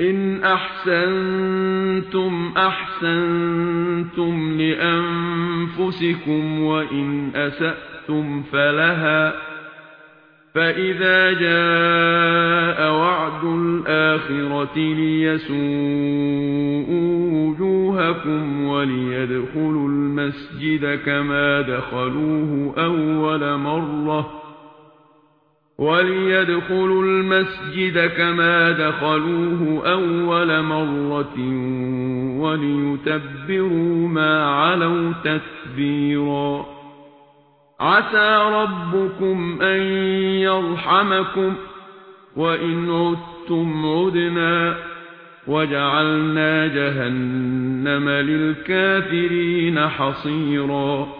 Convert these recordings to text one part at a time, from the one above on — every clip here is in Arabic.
إن أحسنتم أحسنتم لأنفسكم وإن أسأتم فلها فإذا جاء وعد الآخرة ليسوءوا وجوهكم وليدخلوا المسجد كما دخلوه أول مرة وَلْيَدْخُلُوا الْمَسْجِدَ كَمَا دَخَلُوهُ أَوَّلَ مَرَّةٍ وَلْيُتَبِّرُوا مَا عَلَوْا تَتْبِيرًا عَسَى رَبُّكُمْ أَنْ يَرْحَمَكُمْ وَإِنْ عُدْتُمْ عُدْنَا وَجَعَلْنَا جَهَنَّمَ لِلْكَافِرِينَ حَصِيرًا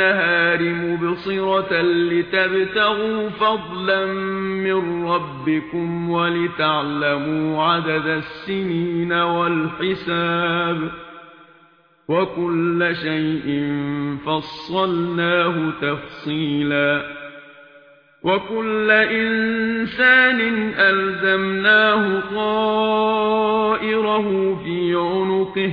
النهار مبصرة لتبتغوا فضلا من ربكم ولتعلموا عدد السنين والحساب وكل شيء فصلناه تفصيلا وكل إنسان ألزمناه طائره في عنقه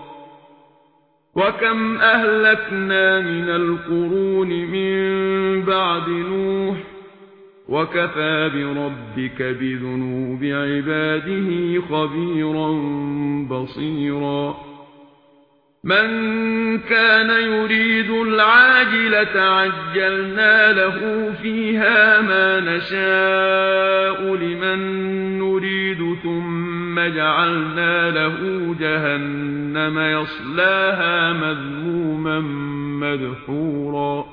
وَكَمْ أَهْلَكْنَا مِنَ الْقُرُونِ مِنْ بَعْدِ نُوحٍ وَكَفَى بِرَبِّكَ بِذُنُوبِ عِبَادِهِ خَبِيرًا بَصِيرًا مَنْ كَانَ يُرِيدُ الْعَاجِلَةَ عَجَّلْنَا لَهُ فِيهَا مَا نَشَاءُ لِمَنْ نُرِيدُ ثُمَّ ثُمَّ جَعَلْنَا لَهُ جَهَنَّمَ يَصْلَاهَا مَذْمُومًا مَدْحُورًا.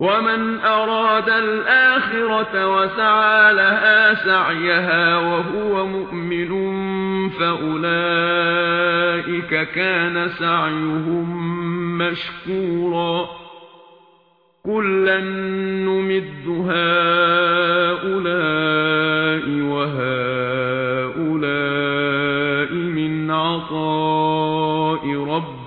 وَمَنْ أَرَادَ الْآخِرَةَ وَسَعَى لَهَا سَعْيَهَا وَهُوَ مُؤْمِنٌ فَأُولَئِكَ كَانَ سَعْيُهُمْ مَشْكُورًا. كُلًّا نُمِدُّ هَؤُلَاءِ